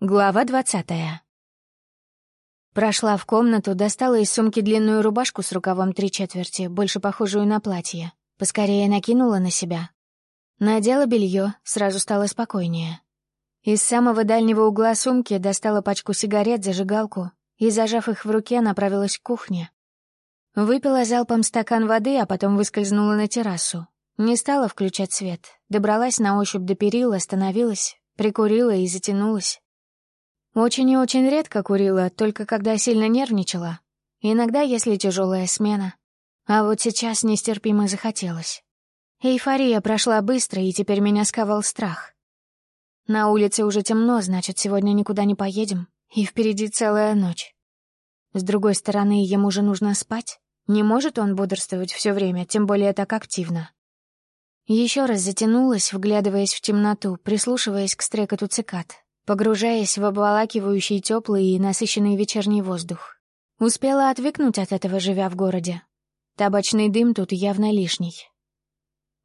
Глава двадцатая. Прошла в комнату, достала из сумки длинную рубашку с рукавом три четверти, больше похожую на платье. Поскорее накинула на себя. Надела белье, сразу стало спокойнее. Из самого дальнего угла сумки достала пачку сигарет, зажигалку и, зажав их в руке, направилась к кухне. Выпила залпом стакан воды, а потом выскользнула на террасу. Не стала включать свет. Добралась на ощупь до перил, остановилась, прикурила и затянулась. Очень и очень редко курила, только когда сильно нервничала. Иногда, если тяжелая смена. А вот сейчас нестерпимо захотелось. Эйфория прошла быстро, и теперь меня сковал страх. На улице уже темно, значит, сегодня никуда не поедем, и впереди целая ночь. С другой стороны, ему же нужно спать. Не может он бодрствовать все время, тем более так активно. Еще раз затянулась, вглядываясь в темноту, прислушиваясь к стрекоту цикад, погружаясь в обволакивающий теплый и насыщенный вечерний воздух. Успела отвыкнуть от этого, живя в городе. Табачный дым тут явно лишний.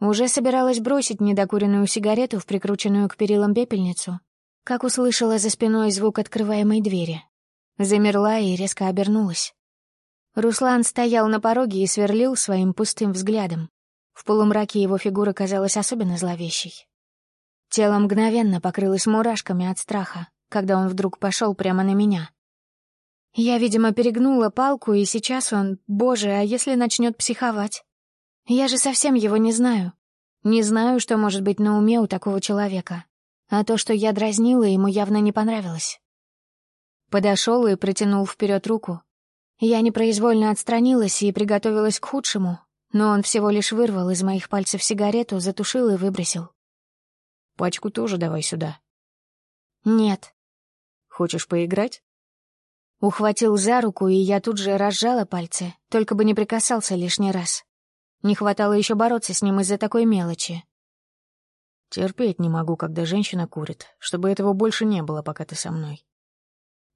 Уже собиралась бросить недокуренную сигарету в прикрученную к перилам пепельницу, как услышала за спиной звук открываемой двери. Замерла и резко обернулась. Руслан стоял на пороге и сверлил своим пустым взглядом. В полумраке его фигура казалась особенно зловещей. Тело мгновенно покрылось мурашками от страха, когда он вдруг пошел прямо на меня. Я, видимо, перегнула палку, и сейчас он, боже, а если начнет психовать? Я же совсем его не знаю. Не знаю, что может быть на уме у такого человека. А то, что я дразнила, ему явно не понравилось. Подошел и протянул вперед руку. Я непроизвольно отстранилась и приготовилась к худшему, но он всего лишь вырвал из моих пальцев сигарету, затушил и выбросил. Пачку тоже давай сюда. Нет. Хочешь поиграть? Ухватил за руку, и я тут же разжала пальцы, только бы не прикасался лишний раз. Не хватало еще бороться с ним из-за такой мелочи. Терпеть не могу, когда женщина курит, чтобы этого больше не было, пока ты со мной.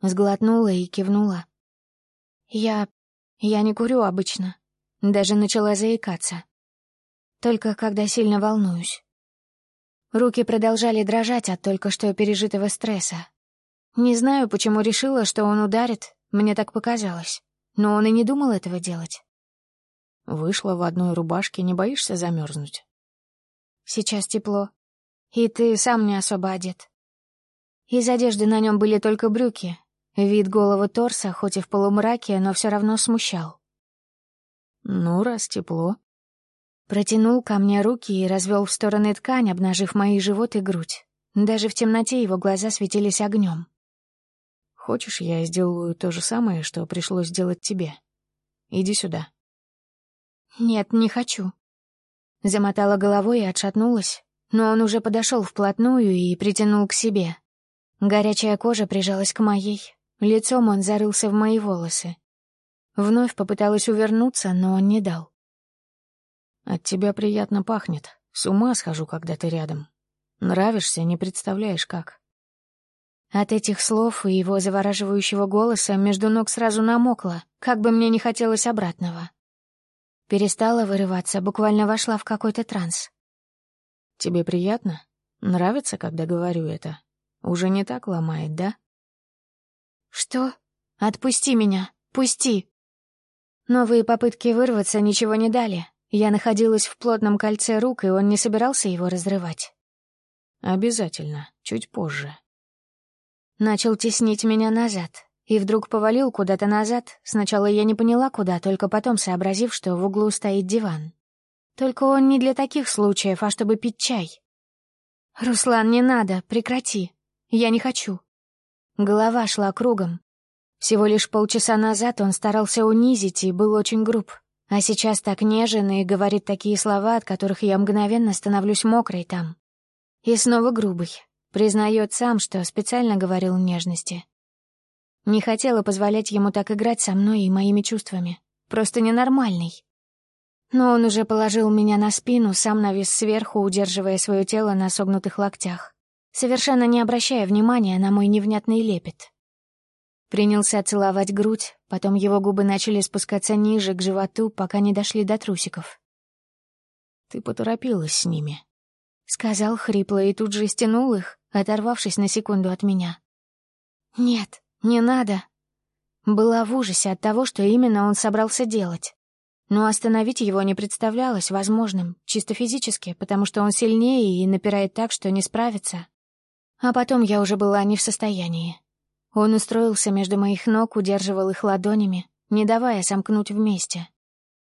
Сглотнула и кивнула. Я... я не курю обычно. Даже начала заикаться. Только когда сильно волнуюсь. Руки продолжали дрожать от только что пережитого стресса. Не знаю, почему решила, что он ударит, мне так показалось. Но он и не думал этого делать. Вышла в одной рубашке, не боишься замерзнуть? Сейчас тепло. И ты сам не особо одет. Из одежды на нем были только брюки. Вид голого торса, хоть и в полумраке, но все равно смущал. Ну, раз тепло, Протянул ко мне руки и развел в стороны ткань, обнажив мои живот и грудь. Даже в темноте его глаза светились огнем. «Хочешь, я сделаю то же самое, что пришлось сделать тебе? Иди сюда». «Нет, не хочу». Замотала головой и отшатнулась, но он уже подошел вплотную и притянул к себе. Горячая кожа прижалась к моей, лицом он зарылся в мои волосы. Вновь попыталась увернуться, но он не дал. От тебя приятно пахнет. С ума схожу, когда ты рядом. Нравишься, не представляешь как. От этих слов и его завораживающего голоса между ног сразу намокло, как бы мне не хотелось обратного. Перестала вырываться, буквально вошла в какой-то транс. Тебе приятно? Нравится, когда говорю это? Уже не так ломает, да? Что? Отпусти меня, пусти. Новые попытки вырваться ничего не дали, я находилась в плотном кольце рук, и он не собирался его разрывать. «Обязательно, чуть позже». Начал теснить меня назад, и вдруг повалил куда-то назад. Сначала я не поняла, куда, только потом сообразив, что в углу стоит диван. Только он не для таких случаев, а чтобы пить чай. «Руслан, не надо, прекрати. Я не хочу». Голова шла кругом. Всего лишь полчаса назад он старался унизить и был очень груб. А сейчас так нежен и говорит такие слова, от которых я мгновенно становлюсь мокрой там. И снова грубый. Признает сам, что специально говорил нежности. Не хотела позволять ему так играть со мной и моими чувствами. Просто ненормальный. Но он уже положил меня на спину, сам навис сверху, удерживая свое тело на согнутых локтях, совершенно не обращая внимания на мой невнятный лепет. Принялся целовать грудь, потом его губы начали спускаться ниже, к животу, пока не дошли до трусиков. «Ты поторопилась с ними», — сказал хрипло и тут же стянул их, оторвавшись на секунду от меня. Нет, не надо. Была в ужасе от того, что именно он собрался делать. Но остановить его не представлялось возможным, чисто физически, потому что он сильнее и напирает так, что не справится. А потом я уже была не в состоянии. Он устроился между моих ног, удерживал их ладонями, не давая сомкнуть вместе,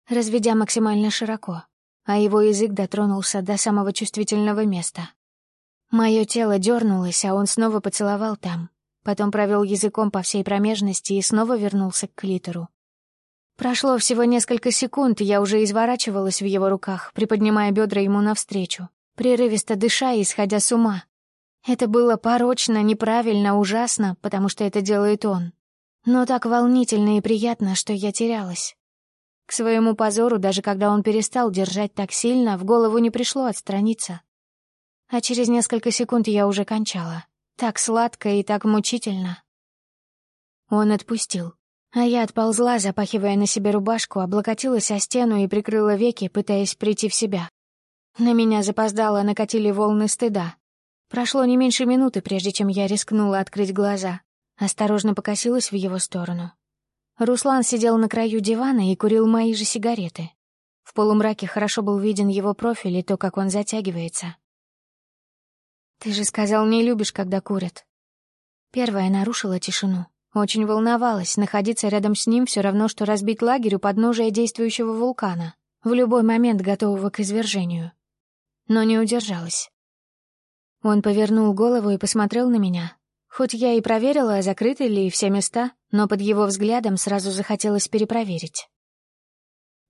разведя максимально широко, а его язык дотронулся до самого чувствительного места. Мое тело дернулось, а он снова поцеловал там, потом провел языком по всей промежности и снова вернулся к клитору. Прошло всего несколько секунд, и я уже изворачивалась в его руках, приподнимая бедра ему навстречу, прерывисто дыша и сходя с ума. Это было порочно, неправильно, ужасно, потому что это делает он. Но так волнительно и приятно, что я терялась. К своему позору, даже когда он перестал держать так сильно, в голову не пришло отстраниться. А через несколько секунд я уже кончала. Так сладко и так мучительно. Он отпустил, а я отползла, запахивая на себе рубашку, облокотилась о стену и прикрыла веки, пытаясь прийти в себя. На меня запоздало накатили волны стыда. Прошло не меньше минуты, прежде чем я рискнула открыть глаза. Осторожно покосилась в его сторону. Руслан сидел на краю дивана и курил мои же сигареты. В полумраке хорошо был виден его профиль и то, как он затягивается. «Ты же сказал, не любишь, когда курят». Первая нарушила тишину. Очень волновалась, находиться рядом с ним все равно, что разбить лагерь у подножия действующего вулкана, в любой момент готового к извержению. Но не удержалась. Он повернул голову и посмотрел на меня. Хоть я и проверила, закрыты ли все места, но под его взглядом сразу захотелось перепроверить.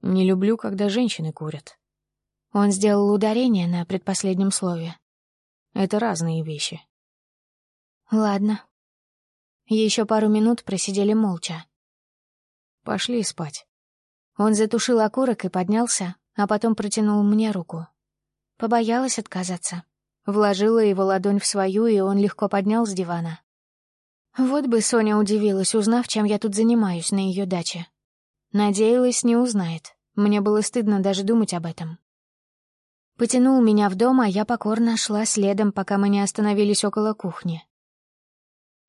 «Не люблю, когда женщины курят». Он сделал ударение на предпоследнем слове. Это разные вещи. Ладно. Еще пару минут просидели молча. Пошли спать. Он затушил окурок и поднялся, а потом протянул мне руку. Побоялась отказаться. Вложила его ладонь в свою, и он легко поднял с дивана. Вот бы Соня удивилась, узнав, чем я тут занимаюсь на ее даче. Надеялась, не узнает. Мне было стыдно даже думать об этом. Потянул меня в дом, а я покорно шла следом, пока мы не остановились около кухни.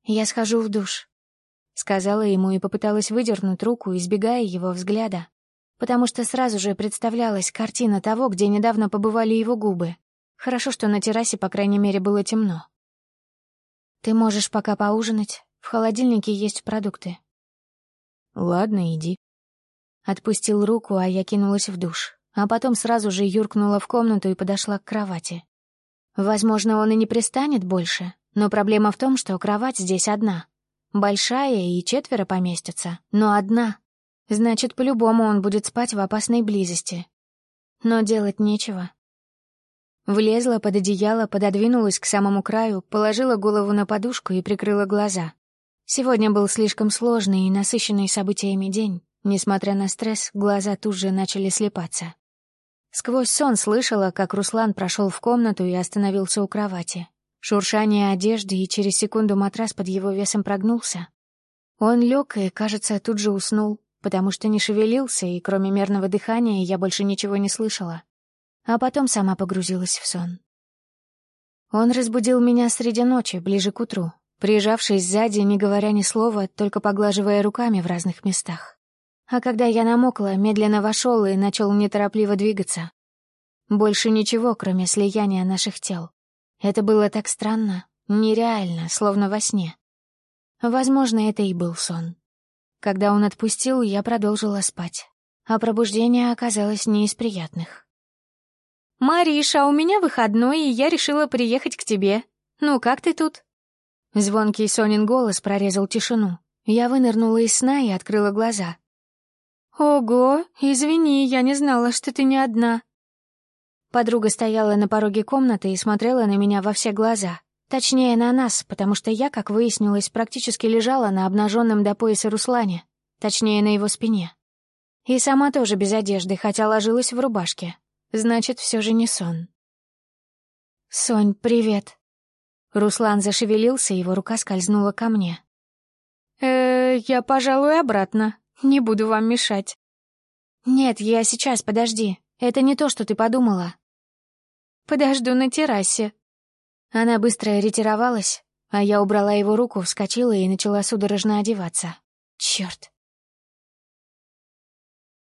«Я схожу в душ», — сказала ему и попыталась выдернуть руку, избегая его взгляда, потому что сразу же представлялась картина того, где недавно побывали его губы. Хорошо, что на террасе, по крайней мере, было темно. «Ты можешь пока поужинать. В холодильнике есть продукты». «Ладно, иди». Отпустил руку, а я кинулась в душ а потом сразу же юркнула в комнату и подошла к кровати. Возможно, он и не пристанет больше, но проблема в том, что кровать здесь одна. Большая и четверо поместятся, но одна. Значит, по-любому он будет спать в опасной близости. Но делать нечего. Влезла под одеяло, пододвинулась к самому краю, положила голову на подушку и прикрыла глаза. Сегодня был слишком сложный и насыщенный событиями день. Несмотря на стресс, глаза тут же начали слепаться. Сквозь сон слышала, как Руслан прошел в комнату и остановился у кровати. Шуршание одежды, и через секунду матрас под его весом прогнулся. Он лег и, кажется, тут же уснул, потому что не шевелился, и кроме мерного дыхания я больше ничего не слышала. А потом сама погрузилась в сон. Он разбудил меня среди ночи, ближе к утру, прижавшись сзади, не говоря ни слова, только поглаживая руками в разных местах. А когда я намокла, медленно вошел и начал неторопливо двигаться. Больше ничего, кроме слияния наших тел. Это было так странно, нереально, словно во сне. Возможно, это и был сон. Когда он отпустил, я продолжила спать. А пробуждение оказалось не из приятных. «Мариша, у меня выходной, и я решила приехать к тебе. Ну, как ты тут?» Звонкий Сонин голос прорезал тишину. Я вынырнула из сна и открыла глаза. «Ого, извини, я не знала, что ты не одна». Подруга стояла на пороге комнаты и смотрела на меня во все глаза. Точнее, на нас, потому что я, как выяснилось, практически лежала на обнаженном до пояса Руслане. Точнее, на его спине. И сама тоже без одежды, хотя ложилась в рубашке. Значит, все же не сон. «Сонь, привет». Руслан зашевелился, его рука скользнула ко мне. «Э, я, пожалуй, обратно. Не буду вам мешать». «Нет, я сейчас, подожди. Это не то, что ты подумала». «Подожду на террасе». Она быстро ретировалась, а я убрала его руку, вскочила и начала судорожно одеваться. Чёрт,